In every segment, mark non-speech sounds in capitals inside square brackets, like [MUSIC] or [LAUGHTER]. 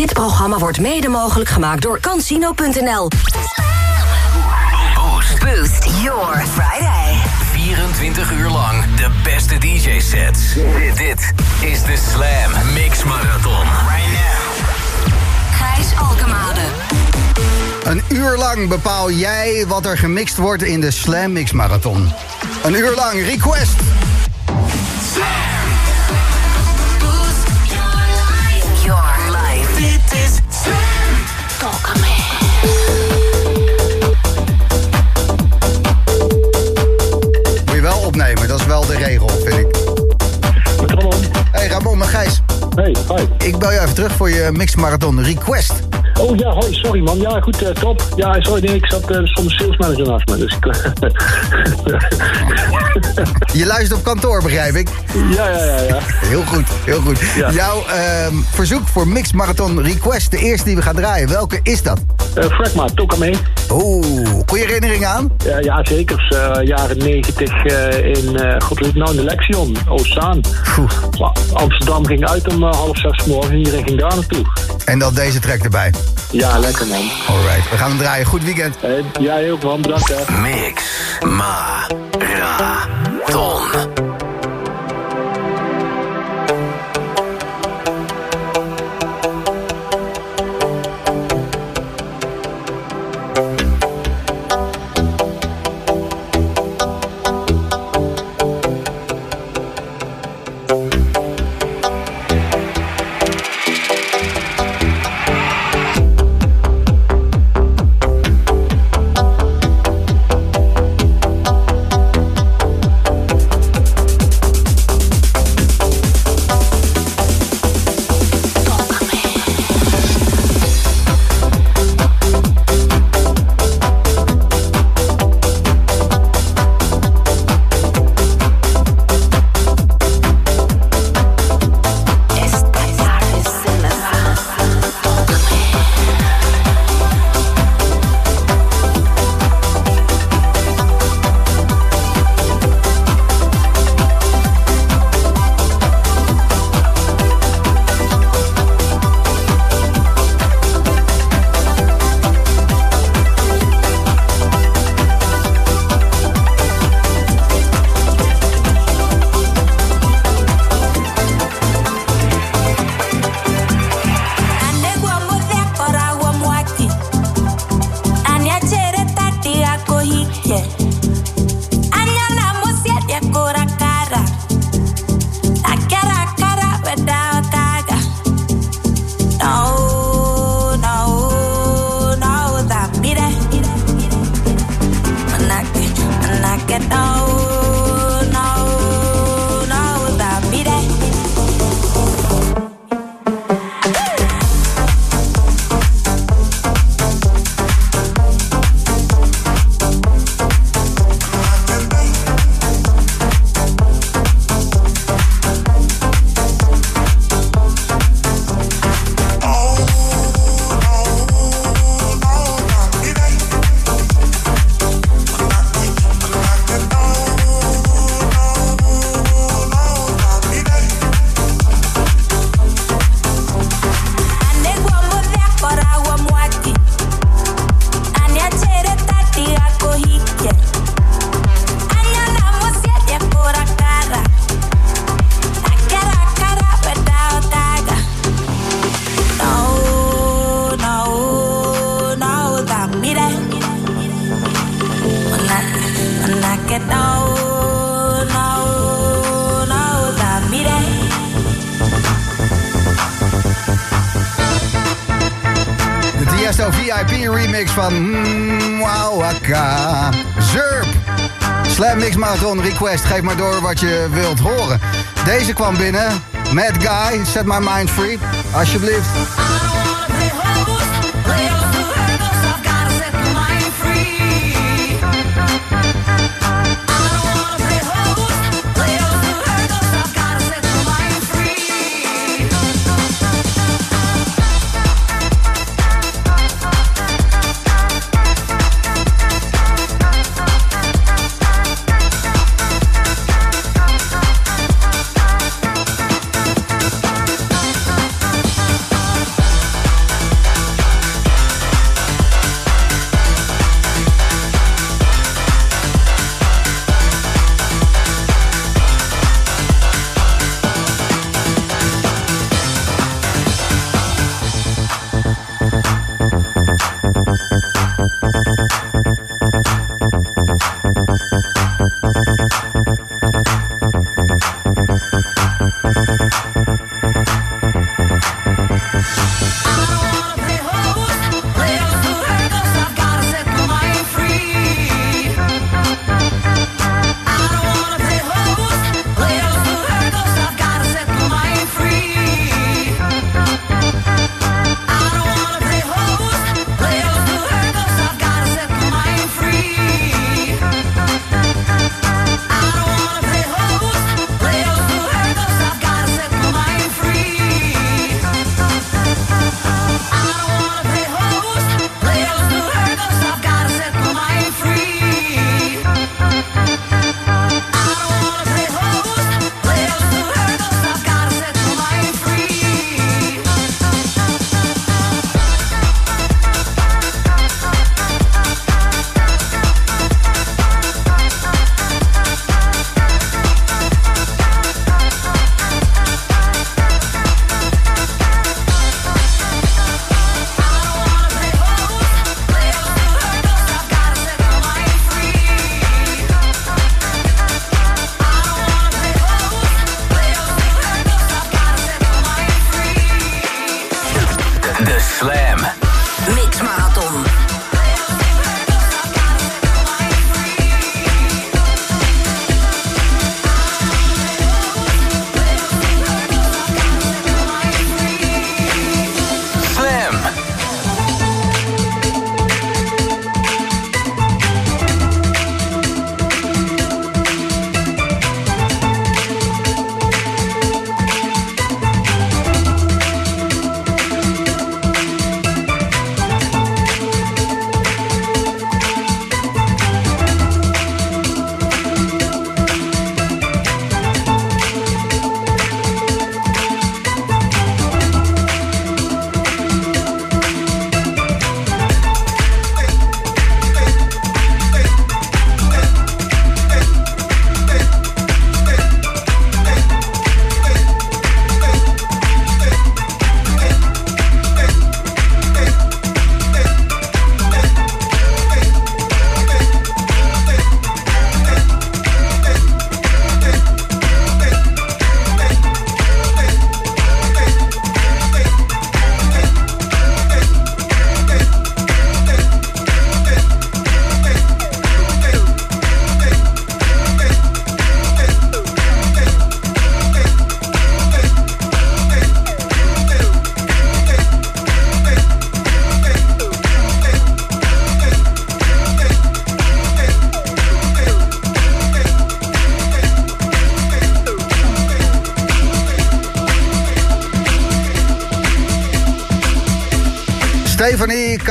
Dit programma wordt mede mogelijk gemaakt door Cansino.nl. Boost your Friday. 24 uur lang de beste DJ-sets. Dit, dit is de Slam Mix Marathon. Right now. Gijs Alkemade. Een uur lang bepaal jij wat er gemixt wordt in de Slam Mix Marathon. Een uur lang request. Your Moet je wel opnemen, dat is wel de regel, vind ik. Met Ramon. Hey Ramon, maar Gijs. Hey, hi. Ik bel je even terug voor je Mix Marathon request. Oh ja, hoi, sorry man. Ja, goed, eh, top. Ja, sorry, nee, ik zat uh, soms sales manager naast me, dus ik... [LAUGHS] Je luistert op kantoor, begrijp ik. ja, ja, ja, ja. Heel goed, heel goed. Ja. Jouw ehm, verzoek voor Mix Marathon request, de eerste die we gaan draaien. Welke is dat? Fragma, Toka mee. Oeh, goede herinnering aan? Ja, ja, zeker. Eh, jaren negentig eh, in, eh god weet het nou, in de Lexion, Oostzaan. Oeh. Amsterdam ging uit om eh, half zes 's morgens en iedereen ging daar naartoe. En dan deze track erbij. Ja, lekker man. Alright, we gaan hem draaien. Goed weekend. Hey, ook man, bedankt hè. Mix Marathon. No, remix van Mwawaka. Zurp. Slam Mix Marathon Request. Geef maar door wat je wilt horen. Deze kwam binnen. Mad Guy, Set My Mind Free. Alsjeblieft. De Slam.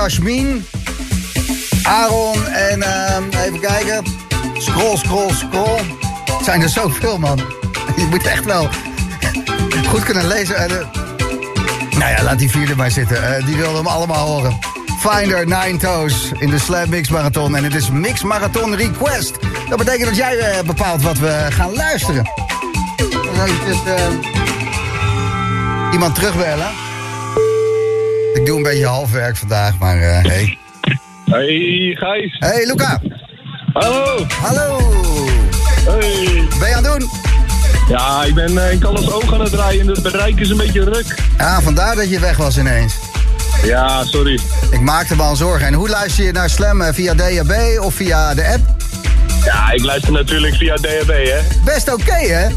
Kashmin, Aaron en ehm, even kijken. Scroll, scroll, scroll. Het zijn er zoveel, man. [LAUGHS] Je moet echt wel [LAUGHS] goed kunnen lezen. En, eh, nou ja, laat die vierde maar zitten. Eh, die wilden hem allemaal horen. Finder Nine Toes in de Slam Mix Marathon. En het is Mix Marathon Request. Dat betekent dat jij eh, bepaalt wat we gaan luisteren. Dus, iemand terugbellen. Ik doe een beetje halfwerk vandaag, maar eh hey. Hey Gijs. Hey Luca. Hallo. Hallo. Hey. Ben je aan het doen? Ja, ik ben eh, in Callas oog aan het draaien. Het bereik is een beetje ruk. Ja, vandaar dat je weg was ineens. Ja, sorry. Ik maakte me al zorgen. En hoe luister je naar Slam? eh, Via DHB of via de app? Ja, ik luister natuurlijk via DHB, hè. Best oké, hè?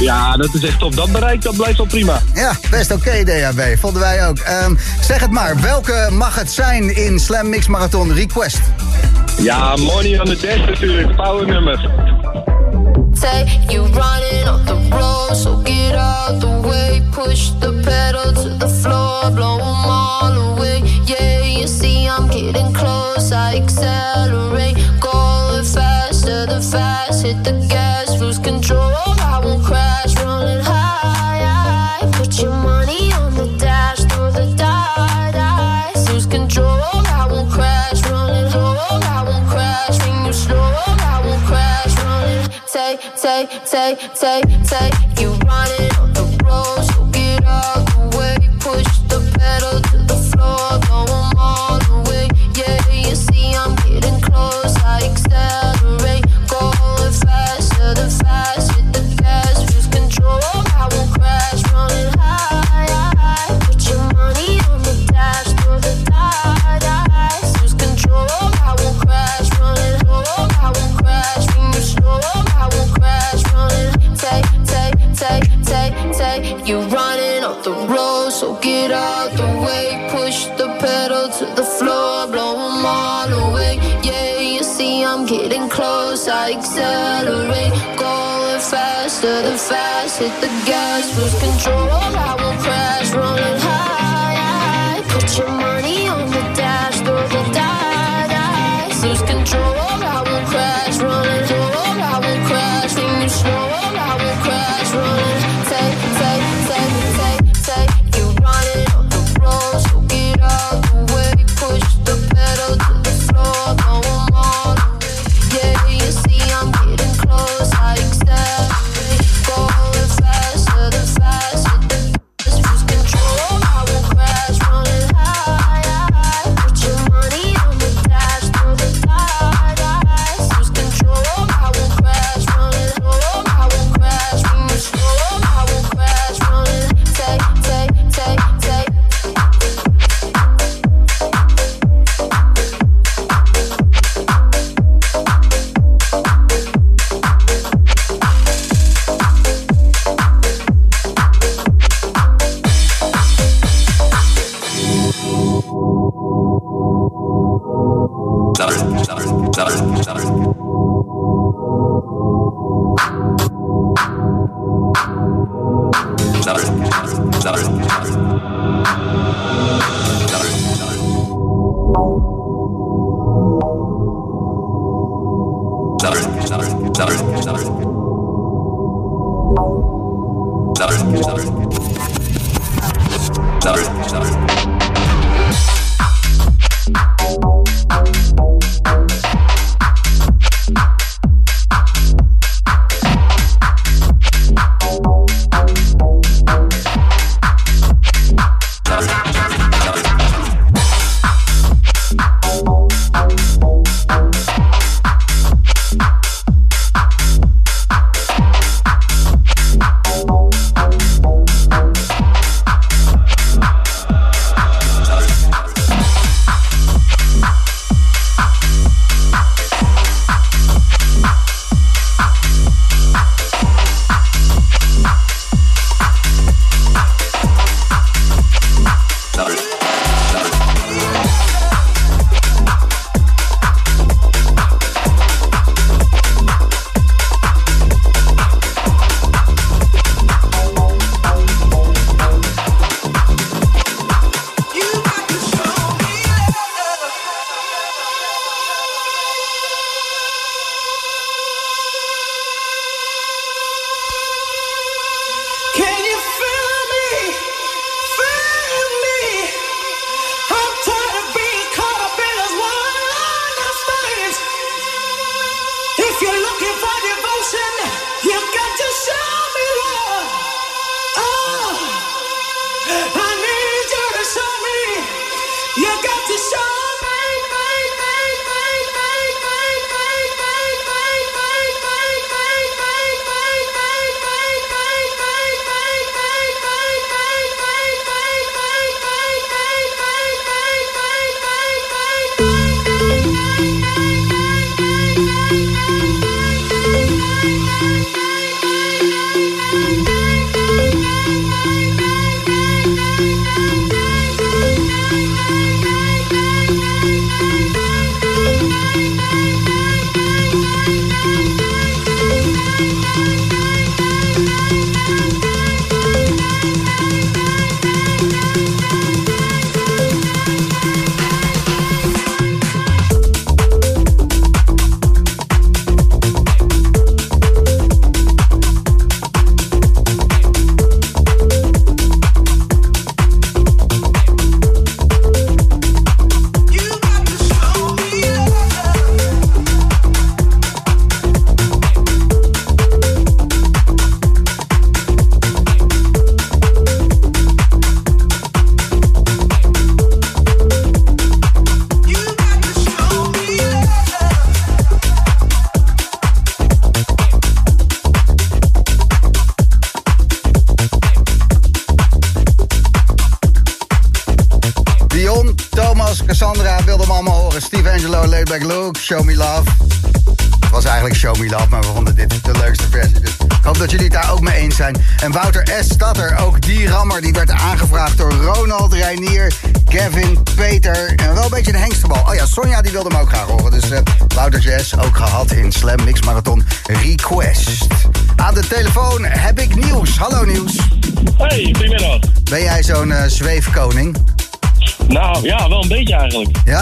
Ja, dat is echt top. Dat bereik, dat blijft wel prima. Ja, best oké DHB. Vonden wij ook. Ehm, zeg het maar, welke mag het zijn in Slam Mix Marathon Request? Ja, Money on the Dash natuurlijk. Powernummer. Say you running off the road, so get out the way. Push the pedal to the floor, blow 'em all away. Yeah, you see I'm getting close, I accelerate. Going take, take, blow 'em all away. Yeah, you see I'm getting close, I accelerate. Going faster, the fast, hit the gas, lose control. I won't crash, running high. Put your money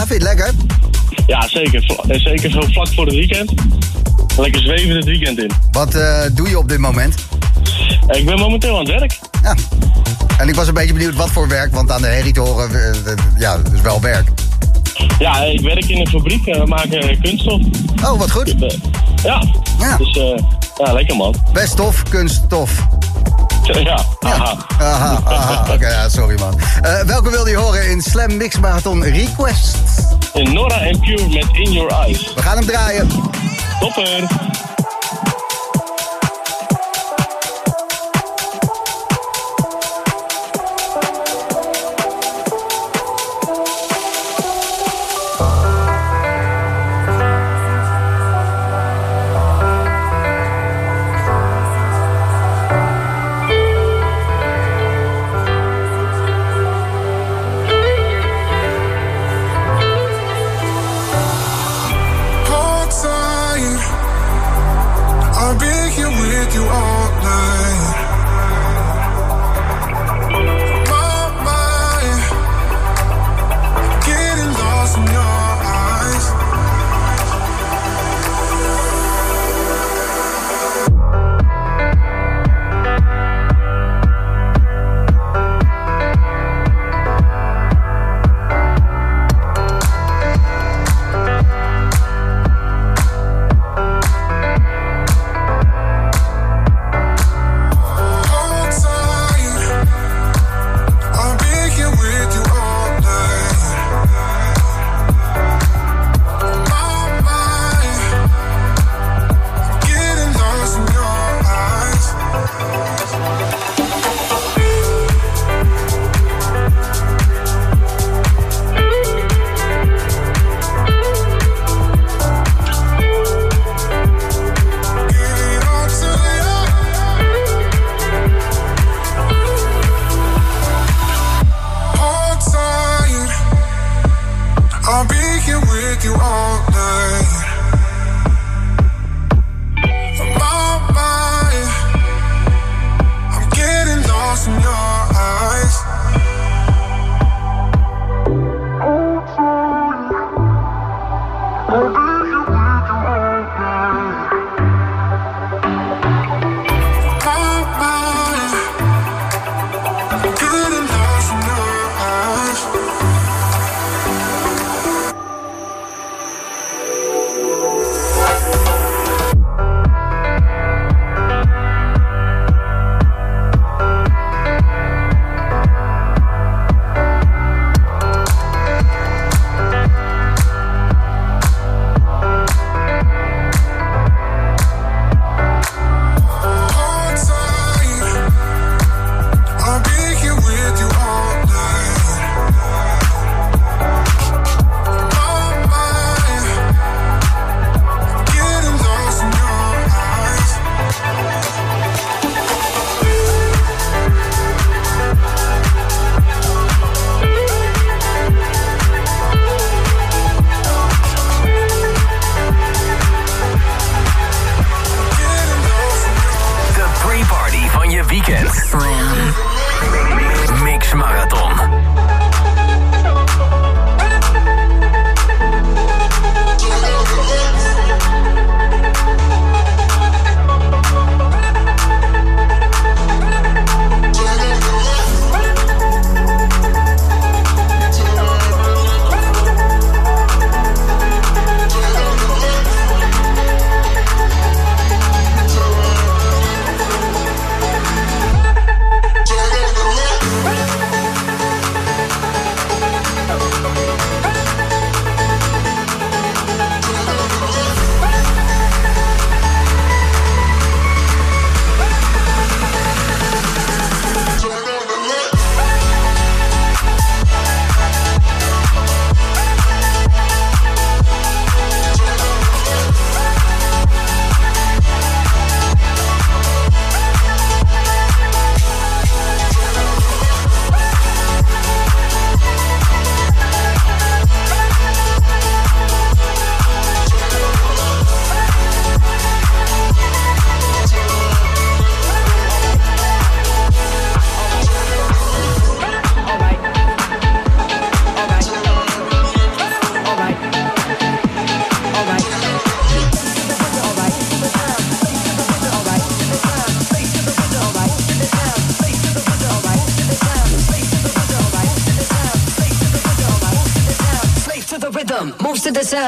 vind je het lekker? Ja, zeker. Eh, zeker zo vlak voor het weekend. Lekker zweven het weekend in. Wat uh, doe je op dit moment? Ik ben momenteel aan het werk. Ja. En ik was een beetje benieuwd wat voor werk, want aan de herrie te horen, uh, ja, dat is wel werk. Ja, ik werk in een fabriek. We maken kunststof. Oh, wat goed. Ja. ja. Dus ja, lekker man. Best tof, kunststof. Ja, aha. Aha, aha. Oké, ja, sorry man. Uh, welke wilde je horen in Slam Mix Marathon Request? In Nora en Pure met In Your Eyes. We gaan hem draaien. Topper.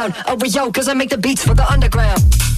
To. Oh, yo, cause I make the beats for the underground.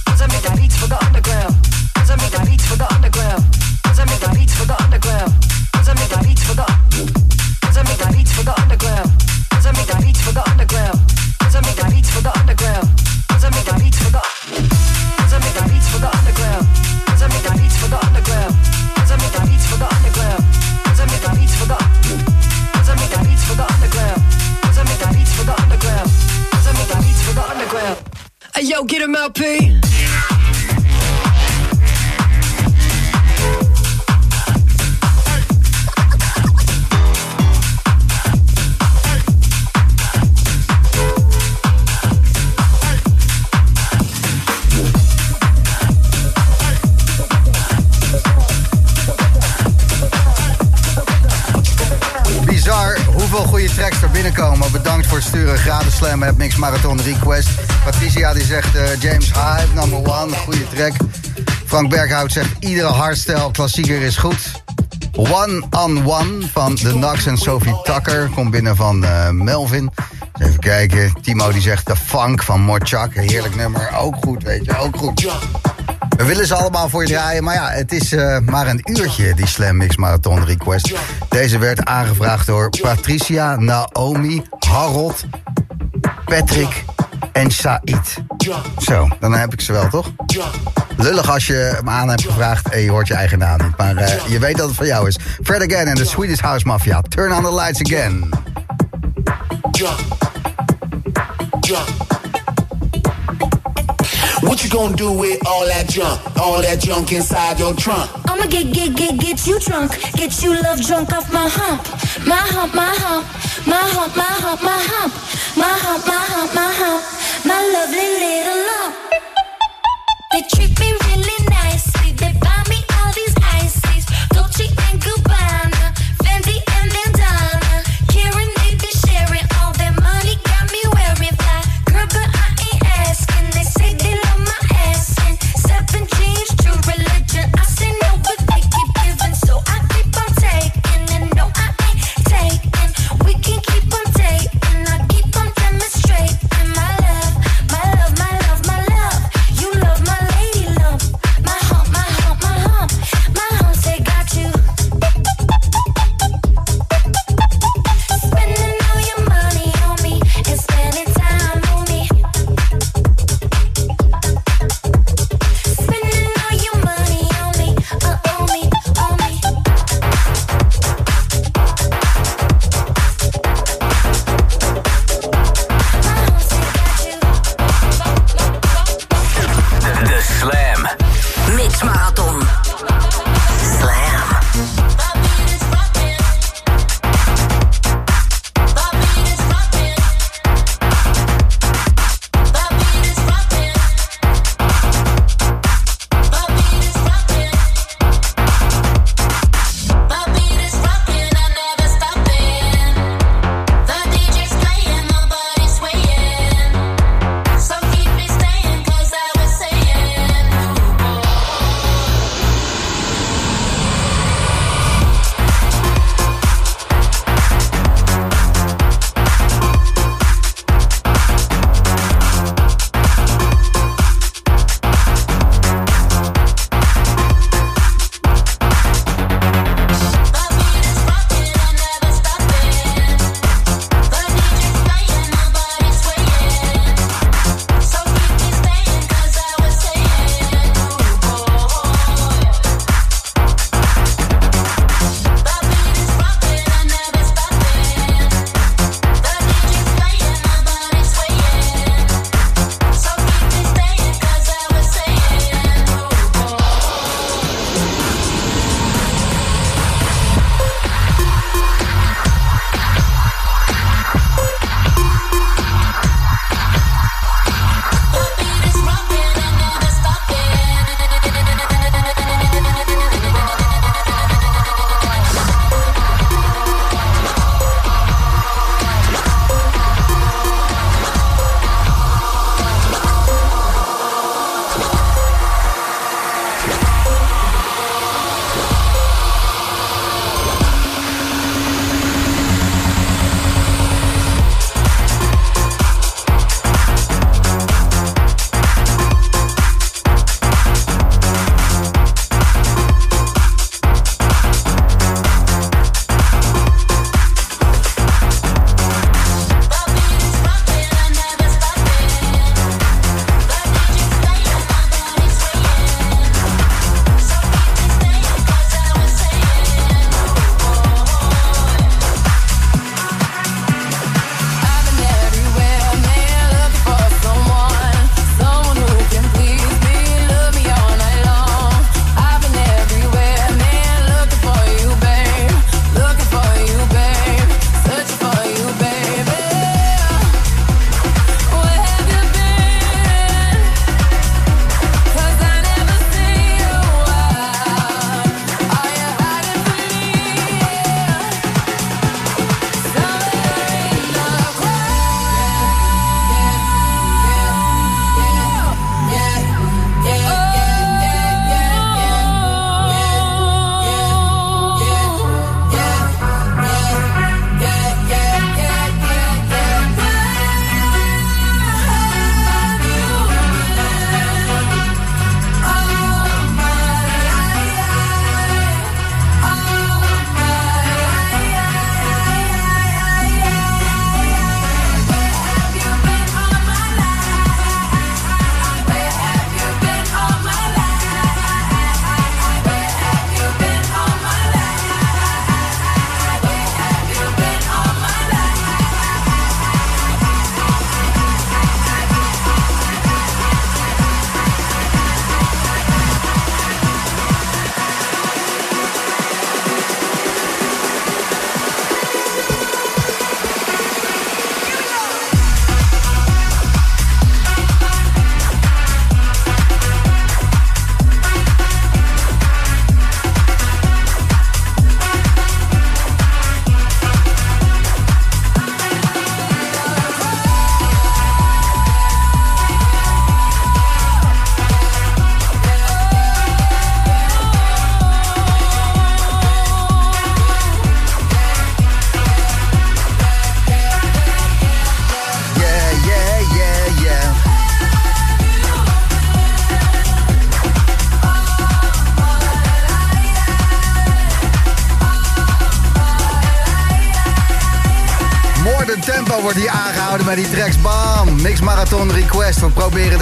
Berghout zegt iedere hardstyle klassieker is goed. One on One van The Knox en Sophie Tucker. Komt binnen van eh, Melvin. Even kijken. Timo die zegt The Funk van Morchak. Heerlijk nummer. Ook goed, weet je. Ook goed. We willen ze allemaal voor je draaien, maar ja, het is eh, maar een uurtje, die Slam Mix Marathon Request. Deze werd aangevraagd door Patricia, Naomi, Harold, Patrick en Said. Zo, dan heb ik ze wel, toch? Lullig als je hem aan hebt gevraagd en je hoort je eigen naam niet. Maar eh, je weet dat het van jou is. Fred Again en de Swedish House Mafia. Turn on the lights again. What you gonna do with all that junk? All that junk inside your trunk? I'ma get, get, get, get you drunk. Get you love drunk off my hump. My hump, my hump. My hump, my hump, my hump. My hump, my hump, my hump. de They treat me real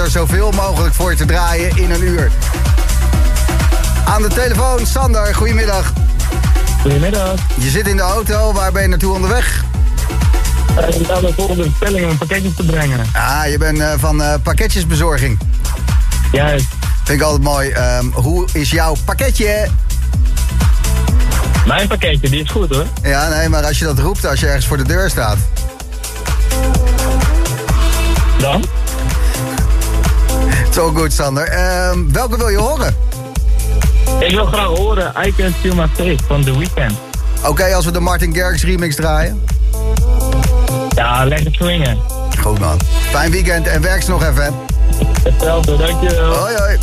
er zoveel mogelijk voor te draaien in een uur. Aan de telefoon, Sander. Goedemiddag. Goedemiddag. Je zit in de auto. Waar ben je naartoe onderweg? Uh, ik sta de volgende bestelling een pakketje te brengen. Ah, je bent eh, van eh, pakketjesbezorging. Juist. Vind ik altijd mooi. Ehm, hoe is jouw pakketje? Mijn pakketje, die is goed hoor. Ja, nee, maar als je dat roept als je ergens voor de deur staat. Dan? Zo goed, Sander. Ehm, welke wil je horen? Ik wil graag horen I Can Feel My Face van The Weeknd. Oké, als we de Martin Garrix remix draaien. Ja, lekker swingen. Goed man. Fijn weekend en werk ze nog even. hè. Hetzelfde, dankjewel. Hoi hoi.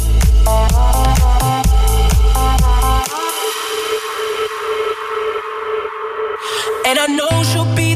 And I know she'll be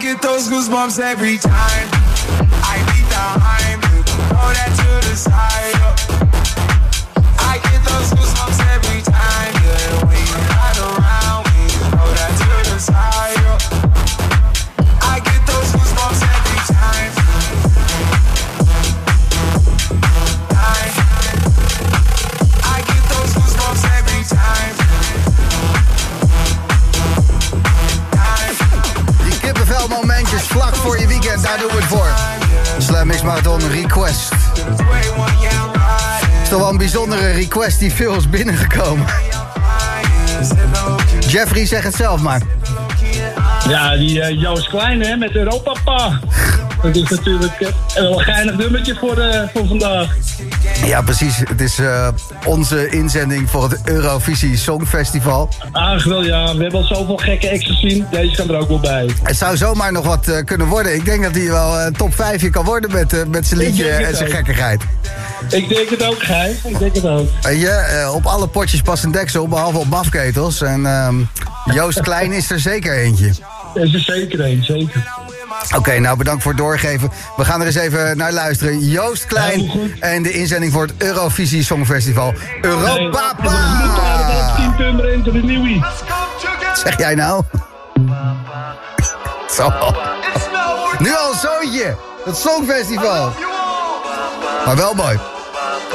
get those goosebumps every time. I need the Heim, throw that to the side. Marathon Request. Het is toch wel een bijzondere request die veel is binnengekomen. Jeffrey, zeg het zelf maar. Ja, die eh, Joost Klein hè, met Europapa. Dat is natuurlijk eh, een geinig nummertje voor, eh, voor vandaag. Ja, precies. Het is eh, onze inzending voor het Eurovisie Songfestival. Ah, wel ja, we hebben al zoveel gekke acts gezien. Deze kan er ook wel bij. Het zou zomaar nog wat eh, kunnen worden. Ik denk dat hij wel een top 5 kan worden met, met zijn liedje en zijn ook. gekkigheid. Ik denk het ook, Gijs. Ik denk het ook. Je, op alle potjes past een deksel, behalve op mafketels. En ehm, Joost Klein is er zeker eentje. Er is er zeker een, zeker. Oké, nou bedankt voor het doorgeven. We gaan er eens even naar luisteren. Joost Klein en de inzending voor het Eurovisie Songfestival. Europa! We moeten allemaal op 10 timmer into de nieuwie. Zeg jij nou? Zo. Nu al zoontje. Het Songfestival. Maar wel mooi.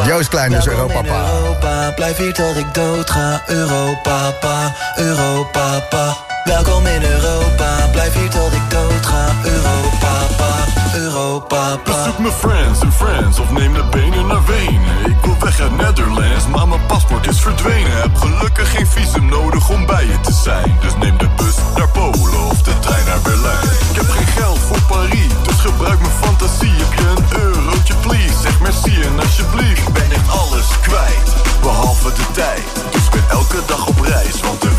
Joost Klein dus Europa. Europa, blijf hier tot ik dood ga. Europa, pa, Europa, pa. Welkom in Europa, blijf hier tot ik dood ga. Europa, pa, Europa, pa. Bezoek mijn friends en friends of neem de benen naar Wenen. Ik wil weg uit Netherlands, maar mijn paspoort is verdwenen. Heb gelukkig geen visum nodig om bij je te zijn. Dus neem de bus naar Polen of de trein naar Berlijn. Ik heb geen geld voor Parijs, dus gebruik mijn fantasie. Heb je een eurotje, please? Zeg merci en alsjeblieft. Ik ben echt alles kwijt, behalve de tijd. Dus ik ben elke dag op reis, want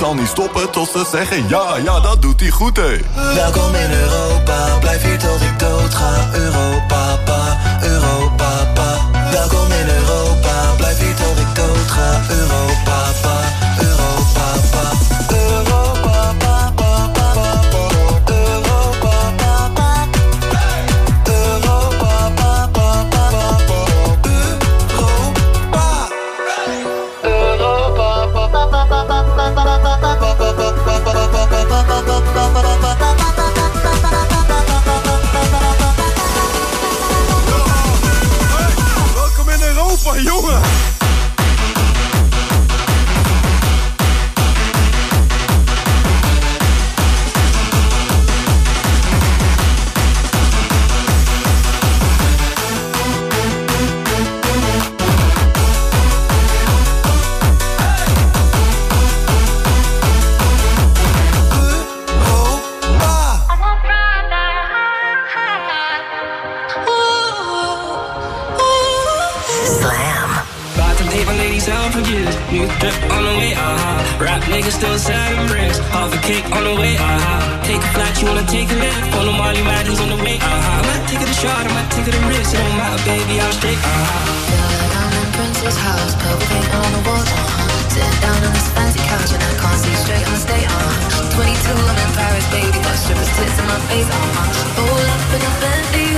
Zal niet stoppen tot ze zeggen ja, ja, dat doet hij goed, hé. Welkom in Europa, blijf hier tot ik dood ga. Europa, niggas still selling bricks. Half a cake on the way, uh-huh. Take a flight, you wanna take a lift. On the Molly he's on the way, uh-huh. I might take it a shot, I might take it a risk. It don't matter, baby, I'm straight, uh-huh. I'm in Prince's house, purple paint on the walls, uh-huh. Sitting down on this fancy couch and I can't see straight, I'ma stay, uh-huh. 22, I'm in Paris, baby, got strippers tits in my face, uh-huh. Roll up in a Bentley,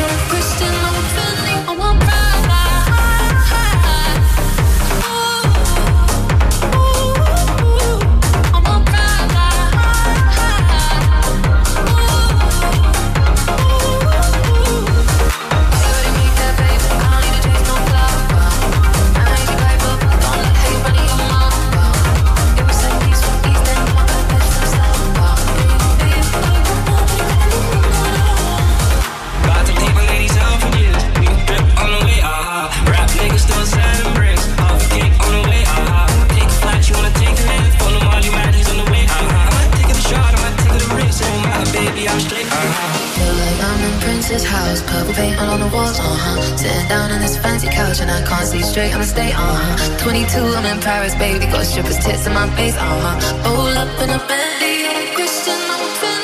paint all on the walls, uh-huh. Sitting down on this fancy couch and I can't see straight, I'ma stay, uh-huh. 22, I'm in Paris, baby, got strippers tits in my face, uh-huh. Roll up in a Bentley, Christian, I'm